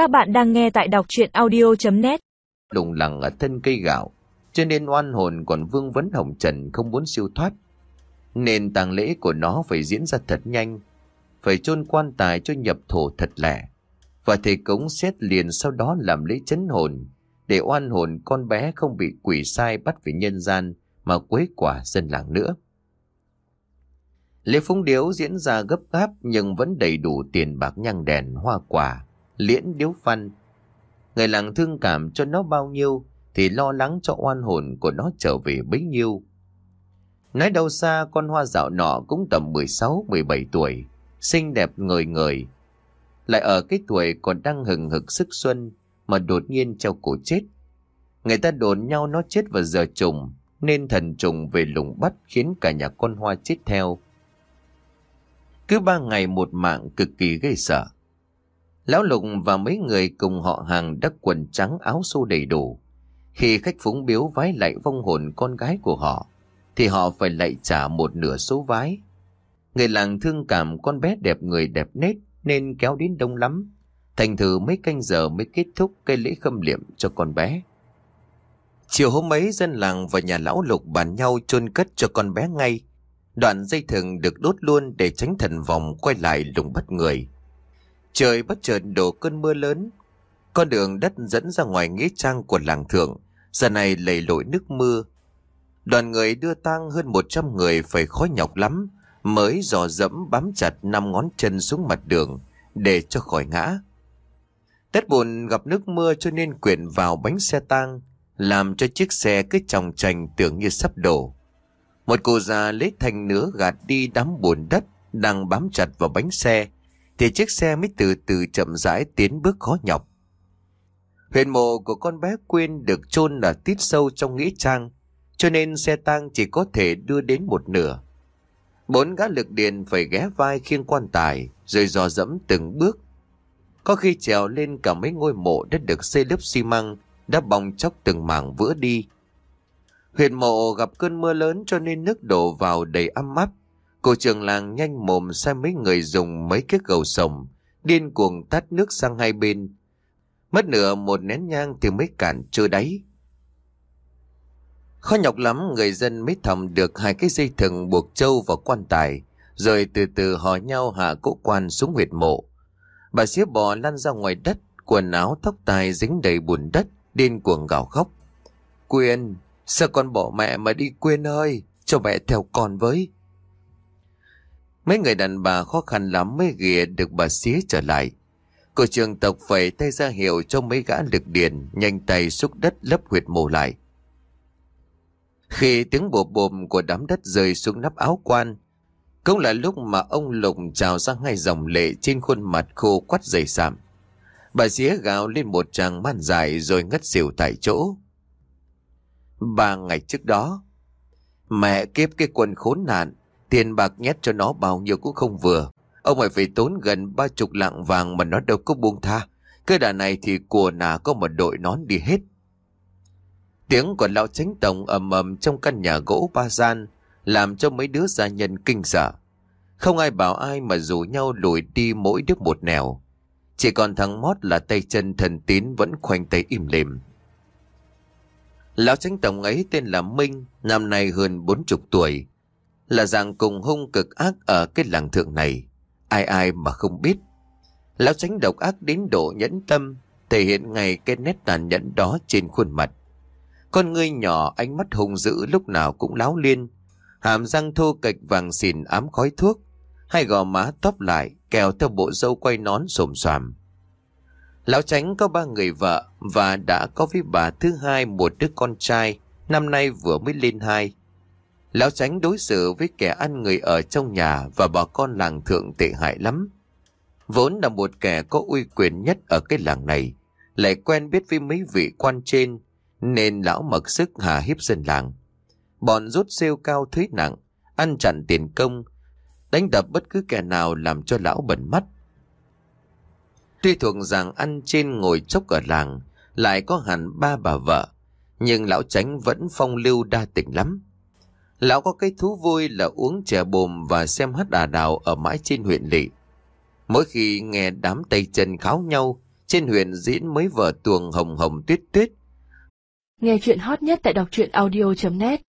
Các bạn đang nghe tại đọc chuyện audio.net đùng lẳng ở thân cây gạo, cho nên oan hồn còn vương vấn hồng trần không muốn siêu thoát. Nên tang lễ của nó phải diễn ra thật nhanh, phải chôn quan tài cho nhập thổ thật lẻ. Và thầy cống xét liền sau đó làm lễ chấn hồn, để oan hồn con bé không bị quỷ sai bắt về nhân gian mà quấy quả dân làng nữa. Lễ phúng điếu diễn ra gấp gáp nhưng vẫn đầy đủ tiền bạc nhang đèn, hoa quả, liễn điếu văn. Người làng thương cảm cho nó bao nhiêu thì lo lắng cho oan hồn của nó trở về bấy nhiêu. Nói đâu xa con hoa dạo nọ cũng tầm 16-17 tuổi, xinh đẹp người người. Lại ở cái tuổi còn đang hừng hực sức xuân mà đột nhiên treo cổ chết. Người ta đồn nhau nó chết vào giờ trùng nên thần trùng về lùng bắt khiến cả nhà con hoa chết theo. Cứ ba ngày một mạng cực kỳ gây sợ. Lão Lục và mấy người cùng họ hàng đắc quần trắng áo xô đầy đủ. Khi khách phúng biếu vái lại vong hồn con gái của họ, thì họ phải lại trả một nửa số vái. Người làng thương cảm con bé đẹp người đẹp nết nên kéo đến đông lắm. Thành thử mấy canh giờ mới kết thúc cây lễ khâm liệm cho con bé. Chiều hôm ấy dân làng và nhà lão lục bàn nhau chôn cất cho con bé ngay. Đoạn dây thừng được đốt luôn để tránh thần vòng quay lại lùng bắt người. Trời bất chợt đổ cơn mưa lớn. Con đường đất dẫn ra ngoài nghĩa trang của làng thượng, giờ này lầy lội nước mưa. Đoàn người đưa tang hơn 100 người phải khó nhọc lắm, mới dò dẫm bám chặt năm ngón chân xuống mặt đường để cho khỏi ngã. Đất bùn gặp nước mưa cho nên quyện vào bánh xe tang, làm cho chiếc xe cứ tròng trành tưởng như sắp đổ. Một cô già lấy thành nứa gạt đi đám bùn đất đang bám chặt vào bánh xe, thì chiếc xe mới từ từ chậm rãi tiến bước khó nhọc. Huyền mộ của con bé Quyên được chôn là tít sâu trong nghĩa trang, cho nên xe tang chỉ có thể đưa đến một nửa. Bốn gã lực điện phải ghé vai khiêng quan tài, rồi dò dẫm từng bước. Có khi trèo lên cả mấy ngôi mộ đã được xây lớp xi măng, đã bong chóc từng mảng vữa đi. Huyền mộ gặp cơn mưa lớn cho nên nước đổ vào đầy âm mắt. Cô trường làng nhanh mồm sai mấy người dùng mấy cái gầu sồng, điên cuồng tắt nước sang hai bên. Mất nửa một nén nhang thì mới cạn trơ đáy. Khó nhọc lắm người dân mới thầm được hai cái dây thừng buộc trâu vào quan tài, rồi từ từ hò nhau hạ cỗ quan xuống huyệt mộ. Bà xía bò lăn ra ngoài đất, quần áo tóc tai dính đầy bùn đất, điên cuồng gào khóc. Quyên, sao con bỏ mẹ mà đi Quyên ơi, cho mẹ theo con với. Mấy người đàn bà khó khăn lắm mới ghìa được bà xía trở lại. Cô trường tộc phải tay ra hiệu cho mấy gã lực điền, nhanh tay xúc đất lấp huyệt mồ lại. Khi tiếng bộp bồm của đám đất rơi xuống nắp áo quan, cũng là lúc mà ông Lục trào ra hai dòng lệ trên khuôn mặt khô quắt dày sạm. Bà xía gào lên một tràng man dài rồi ngất xỉu tại chỗ. Ba ngày trước đó, mẹ kiếp cái quần khốn nạn, tiền bạc nhét cho nó bao nhiêu cũng không vừa. Ông ấy phải tốn gần ba chục lạng vàng mà nó đâu có buông tha. Cái đà này thì của nà có một đội nón đi hết. Tiếng của lão tránh tổng ầm ầm trong căn nhà gỗ ba gian, làm cho mấy đứa gia nhân kinh sợ. Không ai bảo ai mà rủ nhau lùi đi mỗi đứa một nẻo. Chỉ còn thằng Mót là tay chân thần tín vẫn khoanh tay im lìm. Lão tránh tổng ấy tên là Minh, năm nay hơn bốn chục tuổi. Là dạng cùng hung cực ác ở cái làng thượng này. Ai ai mà không biết. Lão tránh độc ác đến độ nhẫn tâm, thể hiện ngay cái nét tàn nhẫn đó trên khuôn mặt. Con người nhỏ ánh mắt hung dữ lúc nào cũng láo liên. Hàm răng thô kịch vàng xìn ám khói thuốc. Hai gò má tóc lại kèo theo bộ dâu quay nón xồm xoàm. Lão Tránh có ba người vợ và đã có với bà thứ hai một đứa con trai, năm nay vừa mới lên hai. Lão Tránh đối xử với kẻ ăn người ở trong nhà và bà con làng thượng tệ hại lắm. Vốn là một kẻ có uy quyền nhất ở cái làng này, lại quen biết với mấy vị quan trên, nên lão mặc sức hà hiếp dân làng. Bọn rút siêu cao thuế nặng, ăn chặn tiền công, đánh đập bất cứ kẻ nào làm cho lão bẩn mắt. Tuy thuộc rằng ăn trên ngồi chốc ở làng, lại có hẳn ba bà vợ, nhưng lão tránh vẫn phong lưu đa tình lắm. Lão có cái thú vui là uống chè bồm và xem hát đà đào ở mãi trên huyện lỵ. Mỗi khi nghe đám tay chân kháo nhau, Trên huyện diễn mấy vở tuồng hồng hồng tuyết tuyết. Nghe chuyện hot nhất tại đọc truyện audio.net